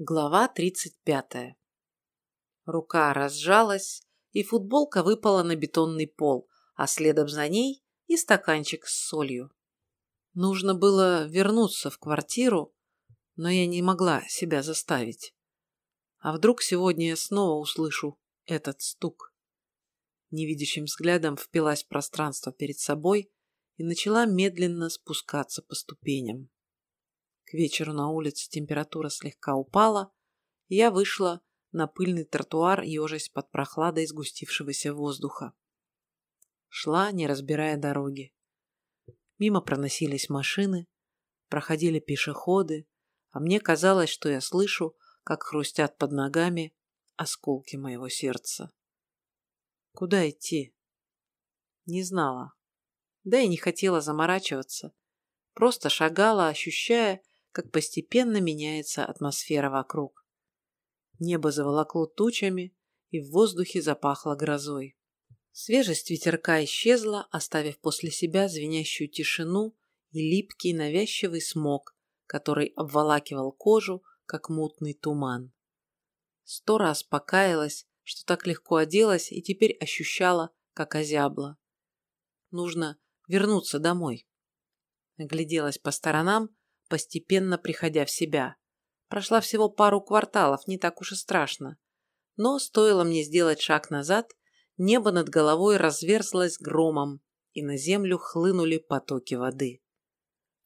Глава 35. Рука разжалась, и футболка выпала на бетонный пол, а следом за ней и стаканчик с солью. Нужно было вернуться в квартиру, но я не могла себя заставить. А вдруг сегодня я снова услышу этот стук? Невидящим взглядом впилась в пространство перед собой и начала медленно спускаться по ступеням. К вечеру на улице температура слегка упала, и я вышла на пыльный тротуар, ежась под прохладой сгустившегося воздуха. Шла, не разбирая дороги. Мимо проносились машины, проходили пешеходы, а мне казалось, что я слышу, как хрустят под ногами осколки моего сердца. Куда идти? Не знала. Да и не хотела заморачиваться. Просто шагала, ощущая, как постепенно меняется атмосфера вокруг. Небо заволокло тучами, и в воздухе запахло грозой. Свежесть ветерка исчезла, оставив после себя звенящую тишину и липкий навязчивый смог, который обволакивал кожу, как мутный туман. Сто раз покаялась, что так легко оделась и теперь ощущала, как озябла. Нужно вернуться домой. Огляделась по сторонам, постепенно приходя в себя. Прошла всего пару кварталов, не так уж и страшно. Но стоило мне сделать шаг назад, небо над головой разверзлось громом, и на землю хлынули потоки воды.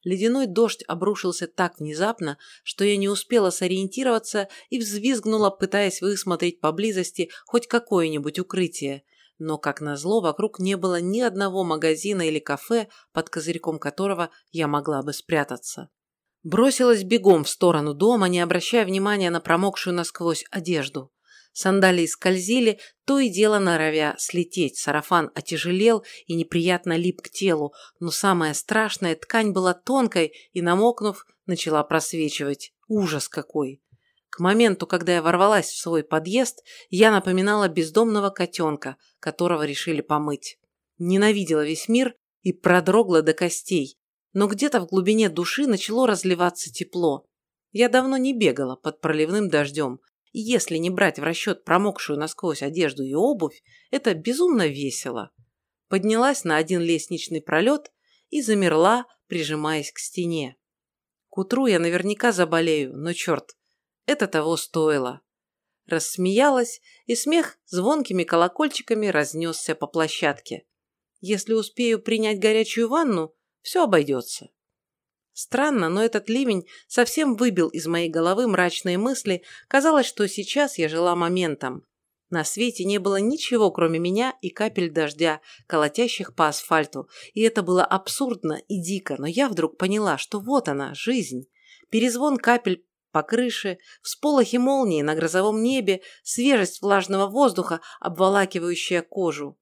Ледяной дождь обрушился так внезапно, что я не успела сориентироваться и взвизгнула, пытаясь высмотреть поблизости хоть какое-нибудь укрытие. Но, как назло, вокруг не было ни одного магазина или кафе, под козырьком которого я могла бы спрятаться. Бросилась бегом в сторону дома, не обращая внимания на промокшую насквозь одежду. Сандалии скользили, то и дело норовя слететь. Сарафан отяжелел и неприятно лип к телу, но самое страшное, ткань была тонкой и, намокнув, начала просвечивать. Ужас какой! К моменту, когда я ворвалась в свой подъезд, я напоминала бездомного котенка, которого решили помыть. Ненавидела весь мир и продрогла до костей но где-то в глубине души начало разливаться тепло. Я давно не бегала под проливным дождем, и если не брать в расчет промокшую насквозь одежду и обувь, это безумно весело. Поднялась на один лестничный пролет и замерла, прижимаясь к стене. К утру я наверняка заболею, но черт, это того стоило. Рассмеялась, и смех звонкими колокольчиками разнесся по площадке. Если успею принять горячую ванну, все обойдется. Странно, но этот ливень совсем выбил из моей головы мрачные мысли. Казалось, что сейчас я жила моментом. На свете не было ничего, кроме меня и капель дождя, колотящих по асфальту. И это было абсурдно и дико, но я вдруг поняла, что вот она, жизнь. Перезвон капель по крыше, всполохи молнии на грозовом небе, свежесть влажного воздуха, обволакивающая кожу.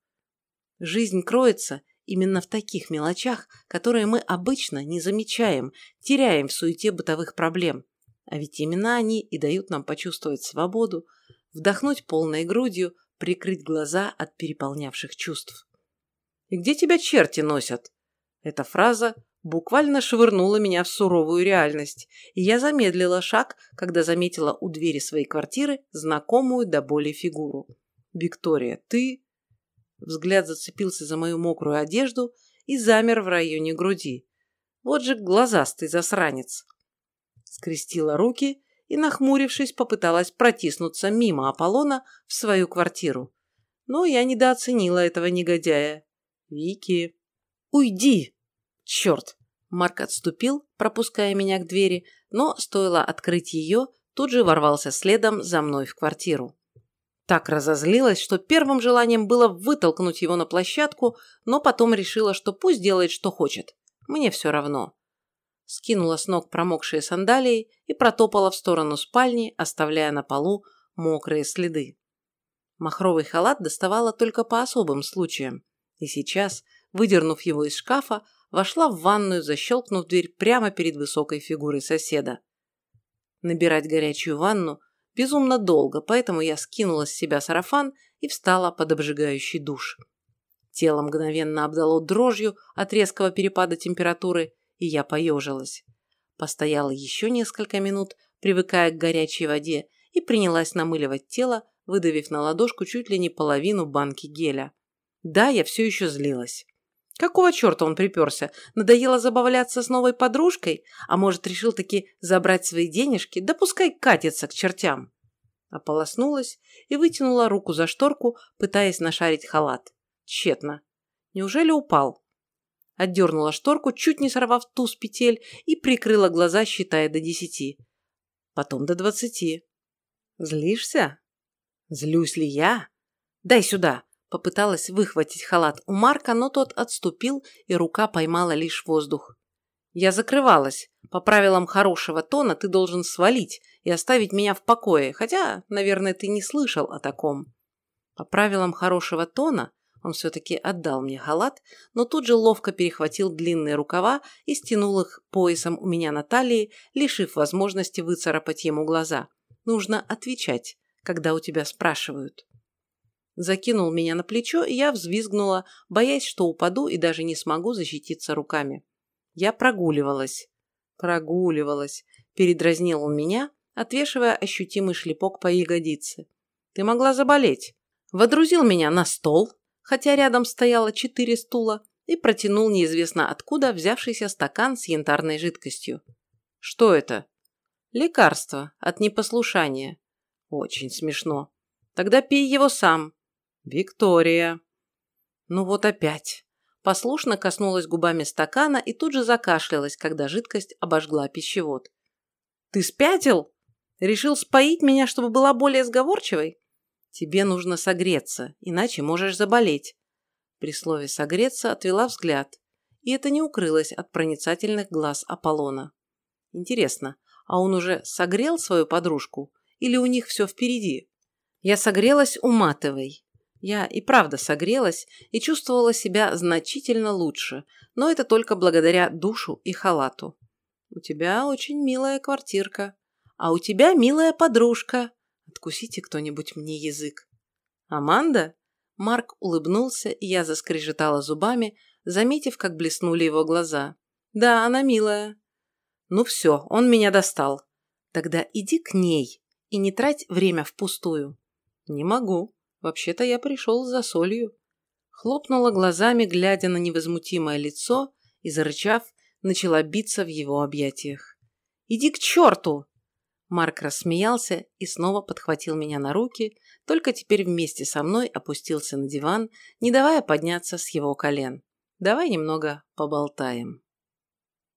Жизнь кроется Именно в таких мелочах, которые мы обычно не замечаем, теряем в суете бытовых проблем. А ведь именно они и дают нам почувствовать свободу, вдохнуть полной грудью, прикрыть глаза от переполнявших чувств. «И где тебя черти носят?» Эта фраза буквально швырнула меня в суровую реальность, и я замедлила шаг, когда заметила у двери своей квартиры знакомую до боли фигуру. «Виктория, ты...» Взгляд зацепился за мою мокрую одежду и замер в районе груди. Вот же глазастый засранец. Скрестила руки и, нахмурившись, попыталась протиснуться мимо Аполлона в свою квартиру. Но я недооценила этого негодяя. Вики. «Уйди!» «Черт!» Марк отступил, пропуская меня к двери, но стоило открыть ее, тут же ворвался следом за мной в квартиру. Так разозлилась, что первым желанием было вытолкнуть его на площадку, но потом решила, что пусть делает, что хочет. Мне все равно. Скинула с ног промокшие сандалии и протопала в сторону спальни, оставляя на полу мокрые следы. Махровый халат доставала только по особым случаям. И сейчас, выдернув его из шкафа, вошла в ванную, защелкнув дверь прямо перед высокой фигурой соседа. Набирать горячую ванну – безумно долго, поэтому я скинула с себя сарафан и встала под обжигающий душ. Тело мгновенно обдало дрожью от резкого перепада температуры, и я поежилась. Постояла еще несколько минут, привыкая к горячей воде, и принялась намыливать тело, выдавив на ладошку чуть ли не половину банки геля. Да, я все еще злилась. Какого черта он приперся? Надоело забавляться с новой подружкой? А может, решил таки забрать свои денежки? Да пускай катится к чертям. Ополоснулась и вытянула руку за шторку, пытаясь нашарить халат. Тщетно. Неужели упал? Отдернула шторку, чуть не сорвав туз петель, и прикрыла глаза, считая до десяти. Потом до двадцати. Злишься? Злюсь ли я? Дай сюда. Попыталась выхватить халат у Марка, но тот отступил, и рука поймала лишь воздух. Я закрывалась. По правилам хорошего тона ты должен свалить и оставить меня в покое, хотя, наверное, ты не слышал о таком. По правилам хорошего тона он все-таки отдал мне халат, но тут же ловко перехватил длинные рукава и стянул их поясом у меня на талии, лишив возможности выцарапать ему глаза. Нужно отвечать, когда у тебя спрашивают. Закинул меня на плечо, и я взвизгнула, боясь, что упаду и даже не смогу защититься руками. Я прогуливалась. Прогуливалась. Передразнил он меня, отвешивая ощутимый шлепок по ягодице. Ты могла заболеть. Водрузил меня на стол, хотя рядом стояло четыре стула, и протянул неизвестно откуда взявшийся стакан с янтарной жидкостью. Что это? Лекарство от непослушания. Очень смешно. Тогда пей его сам. Виктория. Ну вот опять. Послушно коснулась губами стакана и тут же закашлялась, когда жидкость обожгла пищевод. Ты спятил? Решил споить меня, чтобы была более сговорчивой? Тебе нужно согреться, иначе можешь заболеть. При слове «согреться» отвела взгляд, и это не укрылось от проницательных глаз Аполлона. Интересно, а он уже согрел свою подружку или у них все впереди? Я согрелась у Матовой. Я и правда согрелась и чувствовала себя значительно лучше, но это только благодаря душу и халату. У тебя очень милая квартирка. А у тебя милая подружка. Откусите кто-нибудь мне язык. Аманда? Марк улыбнулся, и я заскрежетала зубами, заметив, как блеснули его глаза. Да, она милая. Ну все, он меня достал. Тогда иди к ней и не трать время впустую. Не могу. Вообще-то я пришел за солью. Хлопнула глазами, глядя на невозмутимое лицо, и, зарычав, начала биться в его объятиях. «Иди к черту!» Марк рассмеялся и снова подхватил меня на руки, только теперь вместе со мной опустился на диван, не давая подняться с его колен. «Давай немного поболтаем».